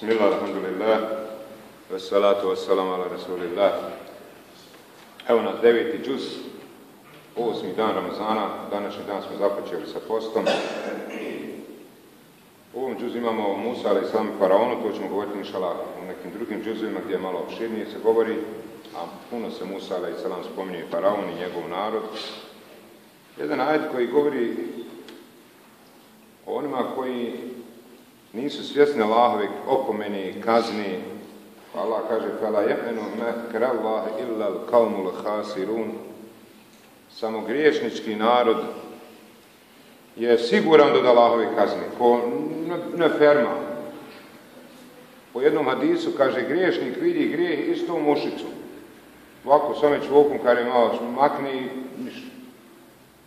Bismillah, alhamdulillah, wassalatu wassalamu ala rasulillah. Evo nas deveti džuz, osmi dan Ramazana, današnji dan smo započeli sa postom. U ovom džuzu imamo Musa, ali islam faraonu, to ćemo govoriti inšala u nekim drugim džuzima gdje malo opširnije se govori, a puno se Musa, ali islam spominje faraon i njegov narod. Jedan ajet koji govori o onima koji nisu svjesni Allahovi opomeni i kazni. Allah kaže fala jemenu mekra Allah illa al hasirun. Samo griješnički narod je siguran da Allahovi kazni, ko ne ferma. Po jednom hadisu kaže griješnik vidi grijeh isto u mušicu. Ovako samo čvokom kare malo makne i ništa.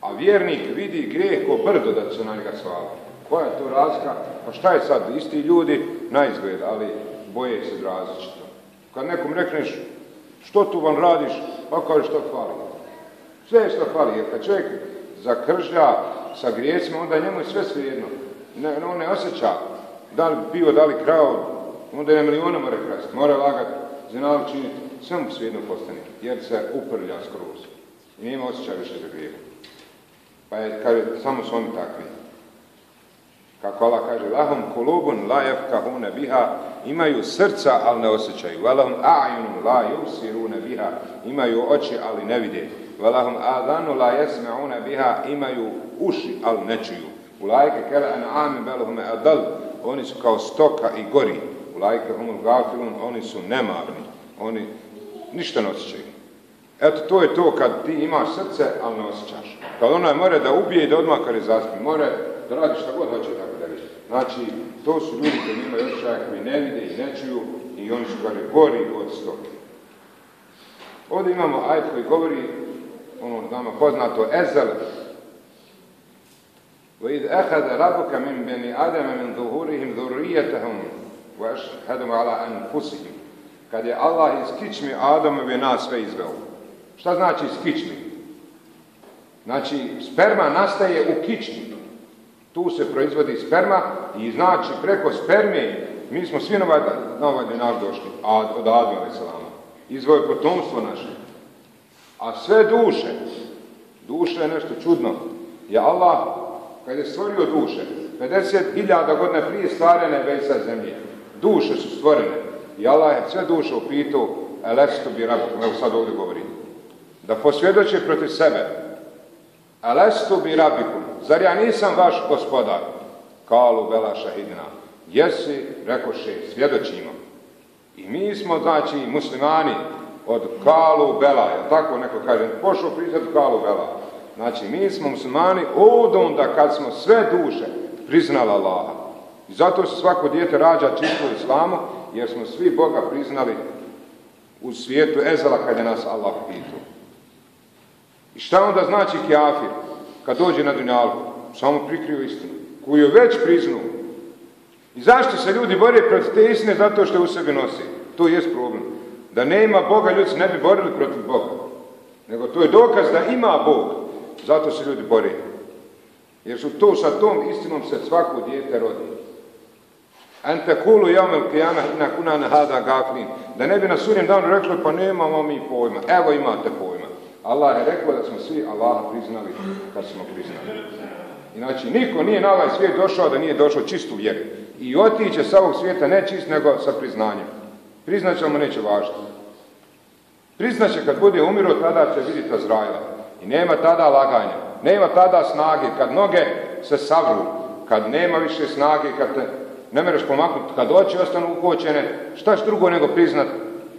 A vjernik vidi grijeh ko brdo da se na njega svala. Koja je to razlika? Pa šta je sad? Isti ljudi na izgled, ali boje se različito. Kad nekom rekneš što tu vam radiš, pa kaže što hvali. Sve je što hvali, jer kad čovjek zakržlja sa grijesima, onda njemu je sve svejedno. Ne, on ne osjeća da li bio, da li krao, onda je na milijuna mora krasti, mora lagati, znali činiti, sve mu svejedno postane, jer se uprlja skroz. I nema osjećaj više za grijeh. Pa je, kaže, samo su oni takvi. Kako Allah kaže, lahum kulubun la jefkahune biha, imaju srca, ali ne osjećaju. Valahum a'yunum la yusirune biha, imaju oči, ali ne vide. Valahum adanu la jesme'une biha, imaju uši, ali ne čuju. Ulajke kele an'ami beluhume adal, oni su kao stoka i gori. Ulajke humul gafilun, oni su nemarni. Oni ništa ne osjećaju. Eto, to je to kad ti imaš srce, ali ne osjećaš. Kad onaj more da ubije i da odmah kad je zaspi. More da radi šta god hoće tako. Znači, to su ljudi koji imaju osjećaja, koji ne vide i ne čuju i oni su gori gori od stoke. Ovdje imamo ajd koji govori, ono nama poznato, Ezel, وإذ أخذ ربك من بني آدم من ظهورهم ذريتهم وأشهدهم على أنفسهم kad je Allah iz kičmi Adamove nas sve izveo. Šta znači iz kičmi? Znači, sperma nastaje u kičmi. Tu se proizvodi sperma i znači preko sperme mi smo svi na ovaj dinar došli, a od Adama Veselama. Izvoje potomstvo naše. A sve duše, duše je nešto čudno. Je Allah, kad je stvorio duše, 50.000 godina prije stvarene vejsa zemlje, duše su stvorene. I Allah je sve duše upitao, elestu bi rabikum, evo sad ovdje govorim, da posvjedoče protiv sebe, elestu bi rabikum, zar ja nisam vaš gospodar? Kalu bela šahidina. Jesi, rekoše, svjedočimo. I mi smo, znači, muslimani od Kalu Bela, je tako neko kaže, pošao priznati Kalu Bela. Znači, mi smo muslimani od onda kad smo sve duše priznali Allaha. I zato se svako dijete rađa čisto u islamu, jer smo svi Boga priznali u svijetu Ezela kad je nas Allah pitao. I šta onda znači kjafir kad dođe na dunjalku? Samo prikrio istinu, koju je već priznao. I zašto se ljudi bore protiv te istine? Zato što u sebi nosi. To jest problem. Da nema Boga, ljudi se ne bi borili protiv Boga. Nego to je dokaz da ima Bog. Zato se ljudi bore. Jer su to sa tom istinom se svako dijete rodi. Ante kulu jamel kijama ina kuna hada gaflin. Da ne bi na sudnjem danu rekli pa nemamo mi pojma. Evo imate pojma. Allah je rekao da smo svi Allaha priznali kad smo priznali. Inači, niko nije na ovaj svijet došao da nije došao čistu vjeru. I otiće sa ovog svijeta ne čist, nego sa priznanjem. Priznat će mu neće važiti. Priznat će kad bude umiro, tada će vidjeti Azraila. I nema tada laganja. Nema tada snage. Kad noge se savru. Kad nema više snage, kad te ne mereš pomaknuti, kad oči ostanu ukočene, šta drugo nego priznat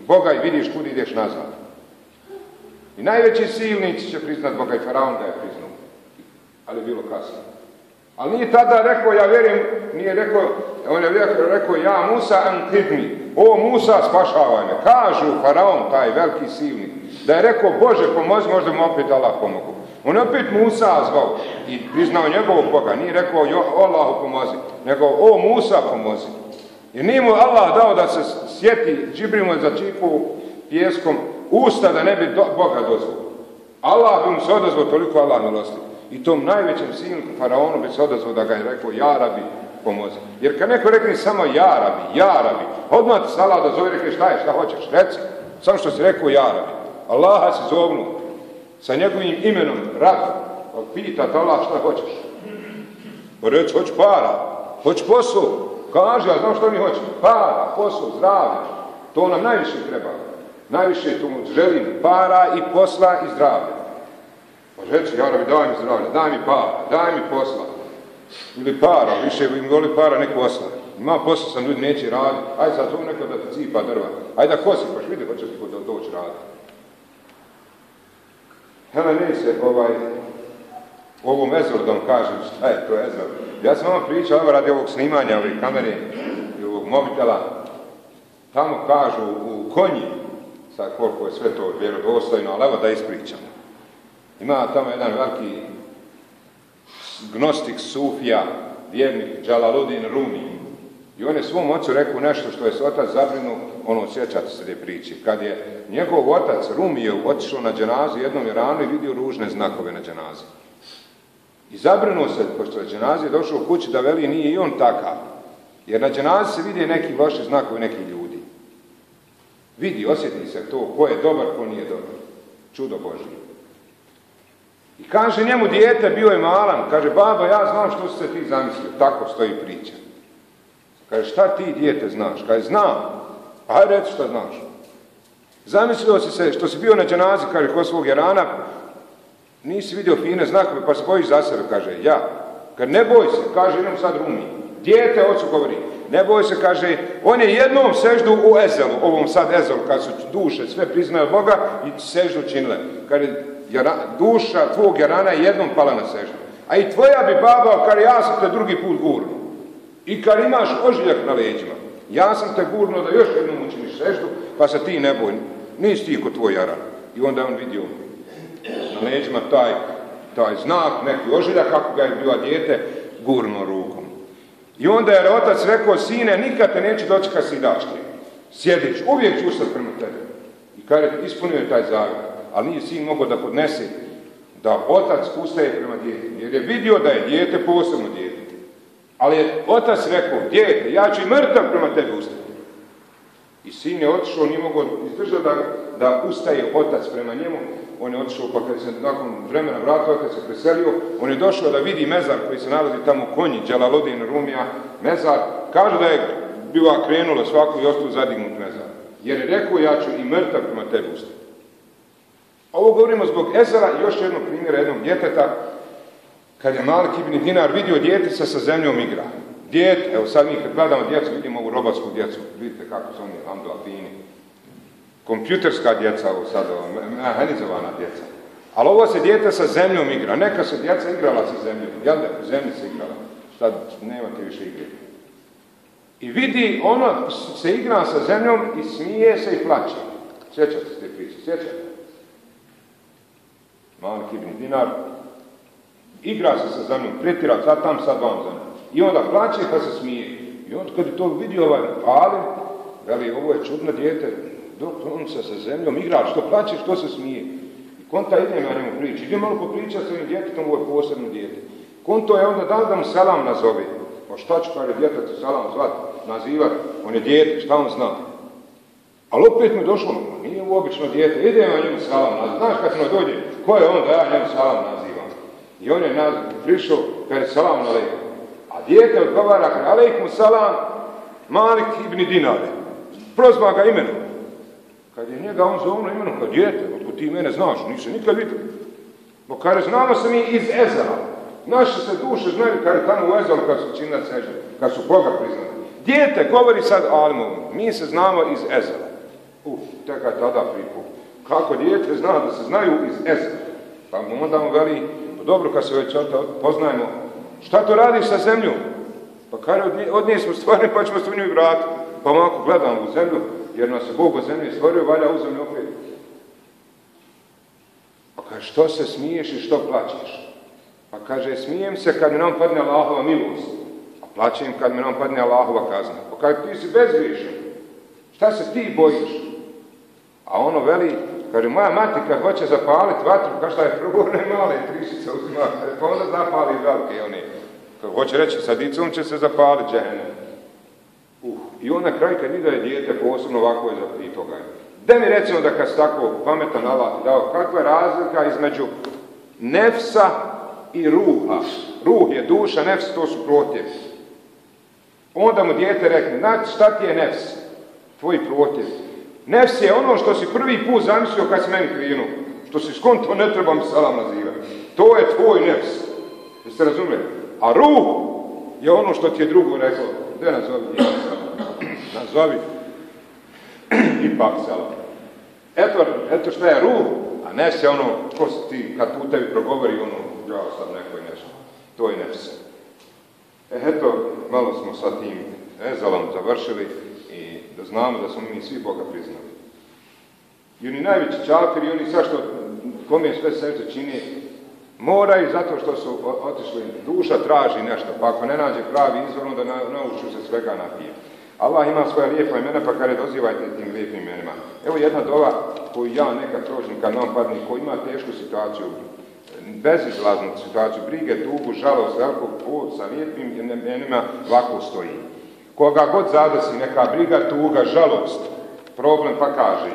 Boga i vidiš kud ideš nazad. I najveći silnici će priznat Boga i Faraon ga je priznao. Ali je bilo kasno. Ali nije tada rekao, ja vjerujem, nije rekao, on je rekao, ja Musa antidni, o Musa spašavaj me. Kažu Faraon, taj veliki silnik, da je rekao, Bože pomozi, možda mu opet Allah pomogu. On je opet Musa zvao i priznao njegovog Boga. Nije rekao, jo, Allahu pomozi, nego, o Musa pomozi. Jer nije mu Allah dao da se sjeti, Džibril za čipu pjeskom, usta da ne bi do, Boga dozvao. Allah bi mu se odazvao toliko Allah milosti. I tom najvećem sinu faraonu bi se odazvao da ga je rekao, ja rabi, pomozi. Jer kad neko rekne samo jarabi, jarabi, odmah ti sala da zove rekne šta je, šta hoćeš, reci. Samo što si rekao jarabi. Allaha si zovnu sa njegovim imenom, rab, pa pita Allah šta hoćeš. Pa reći, hoću para, hoću posao. Kaže, ja znam što mi hoće. Para, posao, zdravlje. To nam najviše treba. Najviše tu želim para i posla i zdravlja. Pa reći, ja bi daj mi zdravlje, daj mi para, daj mi posla. Ili para, više im voli para neko posla. Ima posla sam ljudi neće raditi. Ajde sad tu neko da te cipa drva. Ajde da kosi, paš vidi hoće ti doći raditi. Hele, se ovaj, ovom vam kažem šta je to ezor. Ja sam vam pričao evo radi ovog snimanja, ove kamere i ovog mobitela. Tamo kažu u konji, sad koliko je sve to vjerodostojno, ali evo da ispričam. Ima tamo jedan veliki gnostik Sufija, vjernik Džalaludin Rumi. I on je svom ocu rekao nešto što je s otac zabrinu, ono sjećate se te priči. Kad je njegov otac Rumi je otišao na dženazu jednom je rano i vidio ružne znakove na dženazi. I zabrinuo se, pošto je dženazi došao u kući da veli nije i on takav. Jer na dženazi se vidi neki loši znakovi neki ljudi. Vidi, osjeti se to, ko je dobar, ko nije dobar. Čudo Božje. I kaže njemu dijete, bio je malan, kaže, baba, ja znam što se ti zamislio. Tako stoji priča. Kaže, šta ti dijete znaš? Kaže, znam. Ajde, reci šta znaš. Zamislio si se, što si bio na dženazi, kaže, kod svog Jarana, nisi vidio fine znakove, pa se bojiš za sebe, kaže, ja. Kad ne boj se, kaže, idem sad Rumi. Dijete, ocu govori, ne boj se, kaže, on je jednom seždu u Ezelu, ovom sad Ezelu, kad su duše sve priznaju Boga i seždu činile. Kaže, duša tvog jarana je jednom pala na seždu. A i tvoja bi baba, kad ja sam te drugi put gurno. I kad imaš ožiljak na leđima, ja sam te gurno da još jednom učiniš seždu, pa se ti ne boj, nisi ti kod tvoj jaran. I onda on vidio na leđima taj, taj znak, neki ožiljak, kako ga je bila dijete, gurno rukom. I onda je otac rekao, sine, nikad te neće doći kad si daš Sjedić, uvijek ću ustati prema tebi. I kada ispunio je taj zavjet, ali nije sin mogao da podnese da otac ustaje prema djetetu, jer je vidio da je dijete posebno dijete. Ali je otac rekao, dijete, ja ću i mrtav prema tebi ustati. I sin je otišao, nije mogao izdržati da, da ustaje otac prema njemu. On je otišao, pa kad se nakon vremena vratio, kad se preselio, on je došao da vidi mezar koji se nalazi tamo u konji, Đalalodin, Rumija, mezar. Kaže da je bila krenula svaku i ostao zadignut mezar. Jer je rekao, ja ću i mrtav prema tebi ustati. Ovo govorimo zbog Ezara i još jednog primjera jednog djeteta, kad je Malik ibn Dinar vidio djetica sa zemljom igra. Djete, evo sad mi kad gledamo djecu, vidimo ovu robotsku djecu, vidite kako su oni hamdula fini. Kompjuterska djeca, ovo sad, mehanizovana djeca. Ali ovo se djete sa zemljom igra. Neka se djeca igrala sa zemljom. Jel da? U zemlji se igrala. Sad nemate više igre. I vidi, ono se igra sa zemljom i smije se i plaće. Sjećate se te priče? Sjećate? Malik ibn Dinar igra se sa zemljom, pretira sad tam, sad vam zemljom. I onda plaće pa se smije. I onda kad je to vidio ovaj ali, veli, ovo je čudno dijete, dok on se sa zemljom igra, što plaće, što se smije. I konta ide na njemu priči, ide malo popriča s ovim djetetom, ovo je posebno dijete. Konto je onda dal da mu selam nazove. Pa šta ću kada djetetu selam zvat, nazivat, on je dijete, šta on zna? Ali opet mi došlo, nije obično dijete, ide na njemu salam nazivat. Znaš kad mu dođe, ko je on da ja njemu salam nazivam? I on je prišao, je salam na leku. A dijete odgovara, alejkum salam, Malik ibn Dinare. Prozva ga imenom. Kad je njega on zovno imenom, kao dijete, otko ti mene znaš, nisi nikad vidio. Bo kaže, znamo se mi iz Ezela. Naše se duše znaju kad je tamo u Ezelu kad su činili sežda, kad su Boga priznali. Dijete govori sad Alimovom, mi se znamo iz Ezela. Uf, teka je tada pripu. Kako dijete zna da se znaju iz Ezela. Pa onda on veli, pa dobro kad se već poznajemo, šta to radiš sa zemljom? Pa kaže, od nje, smo stvarni pa ćemo se u njoj vratiti. Pa ovako gledamo u zemlju, jer nas je Bog u zemlji stvorio, valja u zemlju opet. Pa kaže, što se smiješ i što plaćeš? Pa kaže, smijem se kad mi nam padne Allahova milost, a plaćem kad mi nam padne Allahova kazna. Pa kaže, ti si bezgriješan. Šta se ti bojiš? A ono veli, kaže, moja mati kad hoće zapaliti vatru, kao šta je prvo ne male trišice uzima, pa onda zapali velike one. To hoće reći, sa dicom će se zapaliti džene. Uh, I on na kraju kad vidi da je dijete posebno ovako je za toga. Da mi recimo da kad se tako pametan Allah dao, kakva je razlika između nefsa i ruha. Ruh je duša, nefs to su protjevi. Onda mu dijete rekne, znači šta ti je nefs? Tvoj protjev. Nefs je ono što si prvi put zamislio kad si meni krinuo. Što si skonto ne trebam salam nazivati. To je tvoj nefs. Jeste razumjeli? A ruh je ono što ti je drugo rekao. Gdje nazovi Nazovi. Ipak salam. Eto, eto šta je ruh, a nefs je ono, ko si ti, kad tu tebi progovori ono, ja sam neko i nešto. To je nefs. E, eto, malo smo sa tim ezalom završili da znamo da smo mi svi Boga priznali. I oni najveći čafiri, oni sa što, kome sve srce čini, moraju zato što su otišli, duša traži nešto, pa ako ne nađe pravi izvor, onda nauču se svega napije. Allah ima svoja lijepa imena, pa kada dozivajte tim lijepim imenima. Evo jedna dova koju ja nekad prožim kad nam padne, koji ima tešku situaciju, bezizlaznu situaciju, brige, tugu, žalost, velikog po sa lijepim imenima ovako stoji. Koga god zadesi neka briga, tuga, žalost, problem pa kaže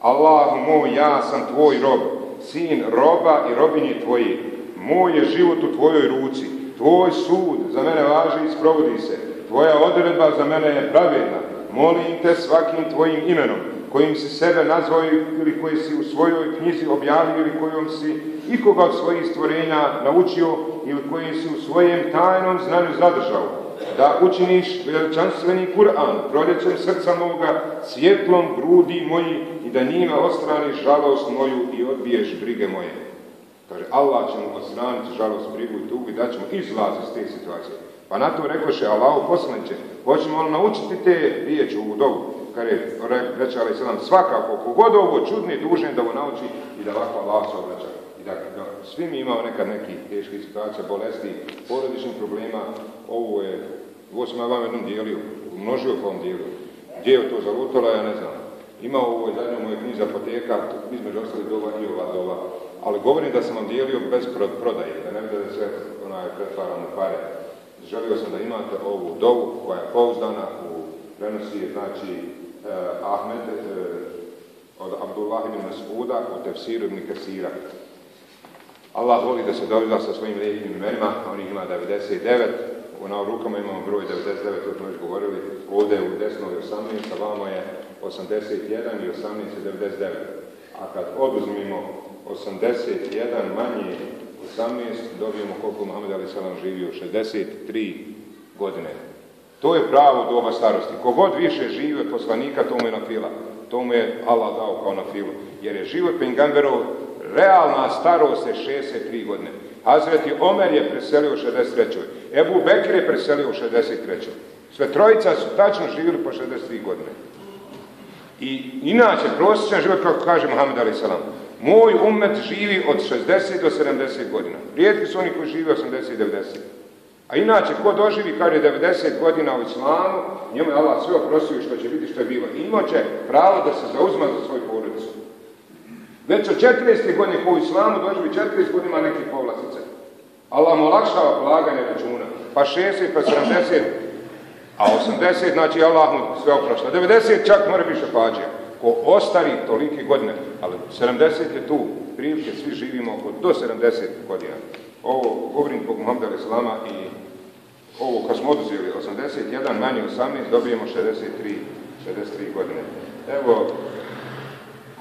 Allahu moj, ja sam tvoj rob, sin roba i robinje tvoji. Moj je život u tvojoj ruci. Tvoj sud za mene važi i sprovodi se. Tvoja odredba za mene je pravedna. Molim te svakim tvojim imenom, kojim si sebe nazvao ili koji si u svojoj knjizi objavio ili kojom si ikoga od svojih stvorenja naučio ili koji si u svojem tajnom znanju zadržao, da učiniš veličanstveni Kur'an proljećem srca moga, svjetlom grudi moji i da njima ostraniš žalost moju i odbiješ brige moje. Kaže, Allah će mu odstraniti žalost, brigu i tugu i da ćemo izlaz iz te situacije. Pa na to rekoše, Allahu poslaniće, hoćemo li naučiti te riječi u dobu? Kada je reče, ali nam svakako, kogod ovo čudni, dužen da ovo nauči i da ovako Allah se obraća. I da, da svi mi imamo nekad nekih teških situacija, bolesti, porodičnih problema, ovo je, ovo sam ja vam jednom dijelio, umnožio po ovom dijelu. Gdje je to zalutalo, ja ne znam. Ima ovo zadnje moje knjiza apoteka, između ostali doba i ova doba. Ali govorim da sam vam dijelio bez prodaje, da ne vidio da se onaj pretvaram u pare. Želio sam da imate ovu dovu koja je pouzdana u prenosi, znači, eh, Ahmed eh, od Abdullah ibn Mas'uda u tefsiru ibn Kasira. Allah voli da se dovida sa svojim lijepim imenima, on ih ima 99, na rukama imamo broj 99, to smo već govorili, ovdje u desnoj 18, a vamo je 81 i 18 je 99. A kad oduzmimo 81 manje 18, dobijemo koliko Muhammed Ali Salam živio, 63 godine. To je pravo doba starosti. Kogod više živi od poslanika, to mu je na fila. To mu je Allah dao kao na filu. Jer je život Pengamberov realna starost je 63 godine. Hazreti Omer je preselio u 63. Ebu Bekir je preselio u 63. Sve trojica su tačno živjeli po 63 godine. I inače, prosječan život, kako kaže Muhammed Ali Salam, moj umet živi od 60 do 70 godina. Rijetki su oni koji žive 80 i 90. A inače, ko doživi kad je 90 godina u islamu, njemu je Allah sve oprostio što će biti što je bilo. Imaće pravo da se zauzma za svoju porodicu. Već od 40. godine u islamu doživi 40 godina neke povlastice. Allah mu olakšava polaganje računa. Pa 60, pa 70, a 80 znači Allah mu sve oprošta. 90 čak mora više pađe. Ko ostari tolike godine, ali 70 je tu, prilike svi živimo oko do 70 godina. Ovo govorim zbog Muhammeda Islama i ovo kad smo oduzeli 81 manje 18 dobijemo 63, 63 godine. Evo,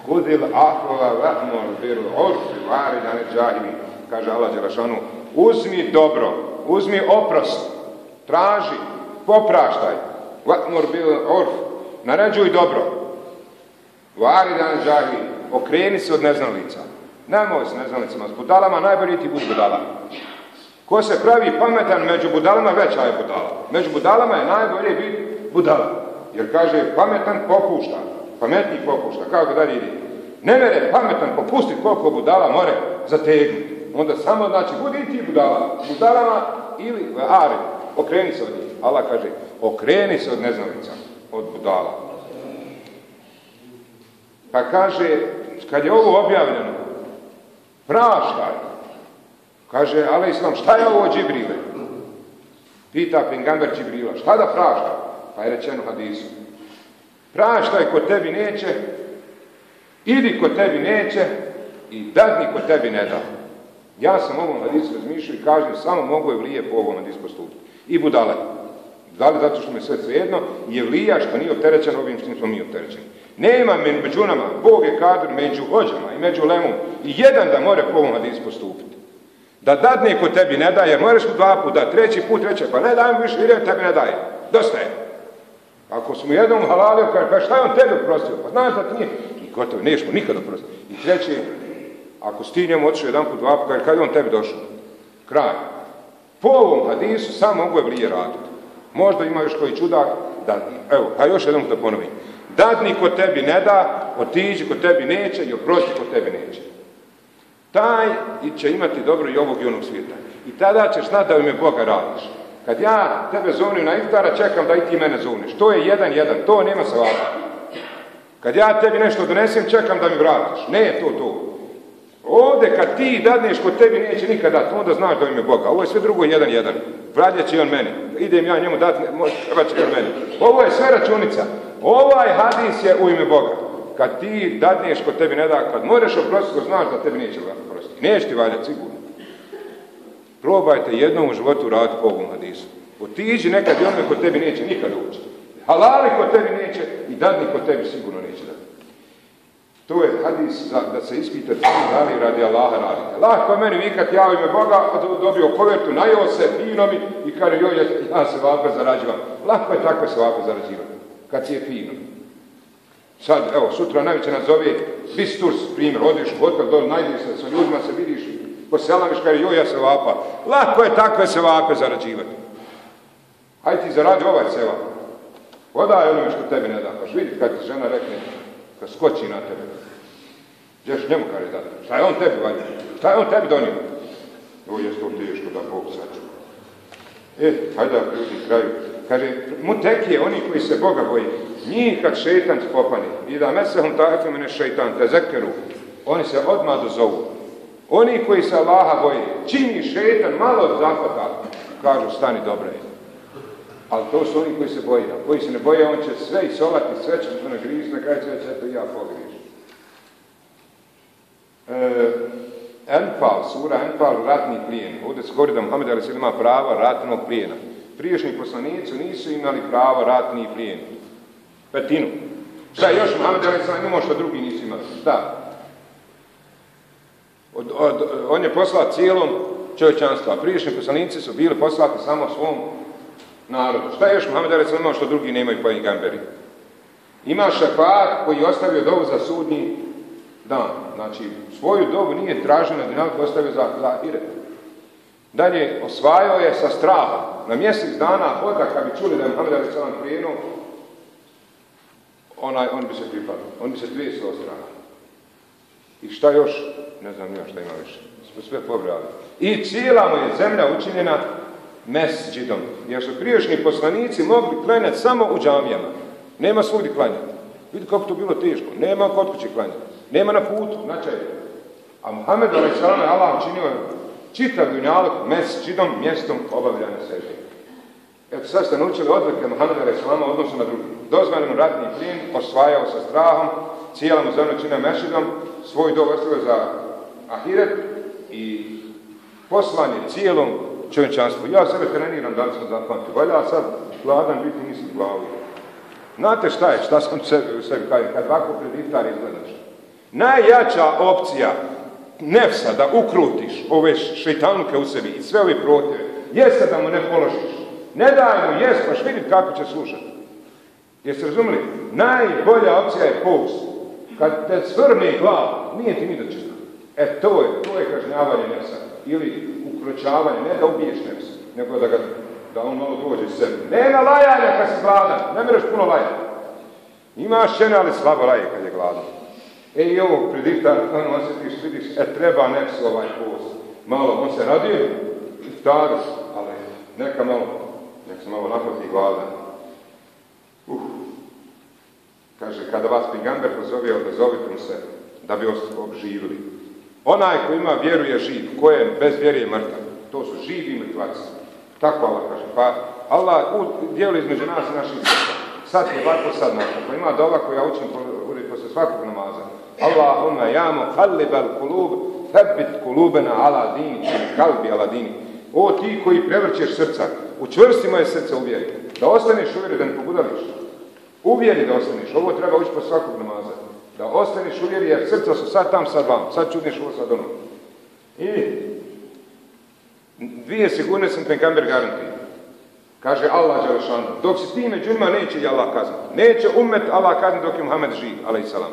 Hudil ahvala vahmol bil urfi varidane džahili, kaže Allah Đelešanu, uzmi dobro, uzmi oprost, traži, popraštaj, vahmor bil urf, naređuj dobro, varidane džahili, okreni se od neznalica, nemoj s neznalicama, s budalama najbolji ti bud budala. Ko se pravi pametan među budalama, veća je budala. Među budalama je najbolje biti budala. Jer kaže, pametan popušta. Pametni popušta. Kako dalje ide? Ne mere pametan popustiti koliko budala more zategnuti. Onda samo znači, budi ti budala. Budalama ili are. Okreni se od njih. Allah kaže, okreni se od neznalica. Od budala. Pa kaže, kad je ovo objavljeno, praštaj, Kaže, ale islam, šta je ovo Džibrile? Pita Pingamber Čibrila, šta da prašta? Pa je rečeno hadisu. Praštaj ko tebi neće, idi ko tebi neće i dadni ko tebi ne da. Ja sam ovom hadisu razmišljao i kažem, samo mogu je vlije po ovom hadisu postupiti. I budale. Da li zato što mi sve svejedno, je vlija što nije opterećen ovim što smo mi opterećeni. Nema među nama, Bog je kadr među hođama i među lemom i jedan da more po ovom hadisu postupiti. Da dadne ko tebi ne daje, jer moraš mu dva put da, treći put, treći, pa ne dajem više, idem tebi ne daje. Dosta je. Ako smo jednom halalio, kaže, pa šta je on tebi oprostio? Pa znaš da ti nije. I gotovo, nešmo nikad oprostiti. I treći, ako si ti njemu otišao jedan put, dva put, kad je on tebi došao? Kraj. Po ovom hadisu samo mogu je raditi. Možda ima još koji čudak, da, evo, a još jednom da ponovim. Dadni ko tebi ne da, otiđi ko tebi neće i oprosti ko tebi neće. Taj će imati dobro i ovog i onog svijeta. I tada ćeš znati da ime Boga radiš. Kad ja tebe zovnim na iftara, čekam da i ti mene zovniš. To je jedan, jedan. To nema savata. Kad ja tebi nešto donesem, čekam da mi vratiš. Ne je to to. Ovdje kad ti dadneš kod tebi neće nikad dati, onda znaš da u ime Boga. Ovo je sve drugo jedan, jedan. Vradjet će on meni. Idem ja njemu dati, treba će on meni. Ovo je sve računica. Ovaj hadis je u ime Boga. Kad ti dadneš kod tebi ne da, kad možeš oprostiti, znaš da tebi neće oprostiti. Neće ti valjati, sigurno. Probajte jednom u životu raditi po ovom hadisu. Otiđi nekad i onome kod tebi neće nikad ući. Halali kod tebi neće i dadni kod tebi sigurno neće dati. To je hadis za, da se ispita da li radi Allaha radite. Lahko je meni vikat ja ime Boga, dobio kovertu, najao se, fino mi i kaže joj, ja se vape zarađivam. Lahko je takve se vape zarađivati, kad si je fino. Sad, evo, sutra najveće nas zove Bisturs, primjer, odeš u hotel, dole, najdiš se, sa ljudima se vidiš, poselamiš, kaže joj, ja se vapa. Lako je takve se vape zarađivati. Hajde ti zaradi ovaj seva. Odaj onome što tebi ne da. Pa vidi kad ti žena rekne, kad skoči na tebe. Gdješ njemu kaže da. Šta je on tebi valio? Šta je on tebi donio? Ovo je to teško da Bog sačuva. E, hajde da ljudi kraju. Kaže, mutekije, oni koji se Boga boji, njih kad šeitan spopani, i da mesehum ta'afu mene šeitan, te zekeru, oni se odmah dozovu. Oni koji se Allaha boji, čini šeitan malo zahvata, kažu stani dobro je. Ali to su oni koji se boje. A koji se ne boje, on će sve isolati, sve će to nagrižiti, na kraju će eto ja pogrižiti. E, Enfal, sura Enfal, ratni plijen. Ovdje se govori da Muhammed Ali ima prava ratnog plijena. Priješnji poslanici nisu imali pravo ratni plijen. Petinu. Šta još Muhammed Ali imao što drugi nisu imali? Šta? Od, on je poslao cijelom čovječanstvu, a priješnji poslanici su bili poslati samo svom narodu. Šta je još Muhammed Ali imao što drugi nemaju pa i gamberi? Ima šefat koji je ostavio dovu za sudnji dan. Znači, svoju dobu nije tražio na dinamiku, ostavio za, za Ahiret. Dalje, osvajao je sa strahom. Na mjesec dana hoda, kad bi čuli da je Muhammed Ali Salam prijenuo, onaj, on bi se pripadao. On bi se dvijesio od straha. I šta još? Ne znam ja šta ima više. Smo sve pobrali. I cijela mu je zemlja učinjena mesđidom. Jer su priješnji poslanici mogli klanjati samo u džamijama. Nema svugdje klanjati. Vidi kako to bilo teško. Nema kod kuće klanjati. Nema na putu, značaj. A Muhammed a.s. je Allah učinio čitav dunjalog mesđidom, mjestom obavljanja sebi. Eto sad ste naučili odlike Muhammed a.s. odnosu na drugi. Dozvan mu ratni plin, osvajao sa strahom, cijela mu zemlju čine mešidom, svoj dov ostavio za ahiret i poslan je cijelom čovječanstvu. Ja sebe treniram da li sam zapamtio. Valja sad gladan biti nisi glavi. Znate šta je, šta sam sebi, sebi kaj, kad ovako iftar izgledaš. Najjača opcija nefsa da ukrutiš ove šeitanke u sebi i sve ove protive, jeste da mu ne položiš. Ne daj mu jest, paš vidjeti kako će slušati. Jeste razumili? Najbolja opcija je post. Kad te svrne glavu, nije ti ni će E to je, to je kažnjavanje nefsa. Ili ukročavanje, ne da ubiješ nefsa, nego da ga da on malo dođe sebi. Nema lajanja kad si gladan, ne mereš puno lajanja. Imaš žene, ali slabo laje kad je gladan. E i ovo pred iftar, ono vidiš, e treba nefs ovaj post. Malo, on se radi, iftaru, ali neka malo, nek se malo napoti gladan. Uh. Kaže, kada vas Pigamber pozove, odazovite mu se, da bi obživili. Onaj ko ima vjeru je živ, ko je bez vjere je mrtav. To su živi mrtvaci. Tako Allah kaže. Pa Allah dijeli između nas i naših srca. Sad je ovako, sad nakon. Pa ima doba koja učim posle svakog namaza. Allahumma ja muqallibal kulub, thabbit kulubena ala dini, kalbi ala dini. O ti koji prevrćeš srca, učvrsti moje srce u vjeri. Da ostaneš u vjeri, da ne pogudališ. U vjeri da ostaneš. Ovo treba ući po svakog namaza. Da ostaneš u jer srca su sad tam, sad vam. Sad čudniš ovo, sad ono. I dvije sekunde sam penkamber garantiji. Kaže Allah Đelešanu, dok si ti među njima neće i Allah kazniti. Neće umet Allah kazniti dok je Muhammed živ, salam.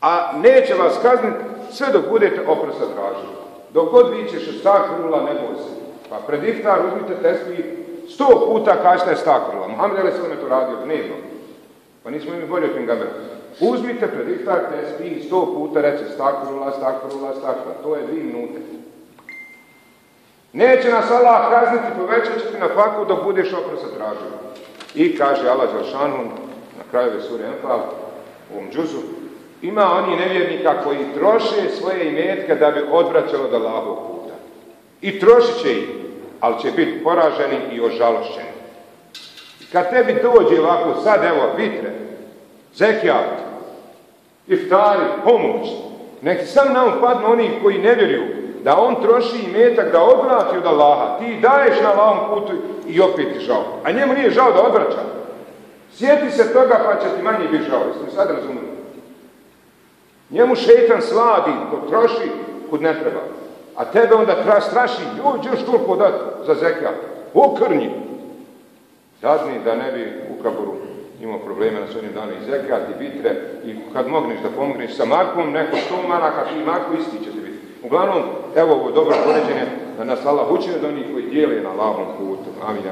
A neće vas kazniti sve dok budete oprosta tražili. Dok god vi ćeš stakrula, ne boj se. Pa pred iftar uzmite tesbi, sto puta kažete stakrula. Muhammed salam je to radio dnevno. Pa nismo imali bolje od Uzmite pred iftar tesbi, sto puta reći stakrula, stakrula, stakrula. To je dvije minute. Neće nas Allah kazniti, povećat će ti na faku dok budeš oprosta tražio. I kaže Allah Đelšanu na kraju sure Enfal, u ovom džuzu, ima oni nevjernika koji troše svoje imetke da bi odvraćalo do Allahovog puta. I trošit će ih, ali će biti poraženi i ožalošćeni. Kad tebi dođe ovako, sad evo, vitre, zekijat, iftari, pomoć, neki sam nam padnu oni koji ne vjeruju, da on troši imetak da odvrati od Allaha. Ti daješ na Allahom putu i opet ti žao. A njemu nije žao da odvraća. Sjeti se toga pa će ti manje biti žao. Jeste sad razumili? Njemu šeitan sladi, ko troši kud ne treba. A tebe onda tra, straši, joj, još toliko dati za zekija. Okrnji. Dadni da ne bi u kaboru imao probleme na svojim danu i zekat i vitre i kad mogneš da pomogneš sa Markom, neko sto maraka, ti Marko isti će te biti. Uglavnom, evo ovo dobro poređenje da nas Allah učine od onih koji dijele na lavom putu. Amin.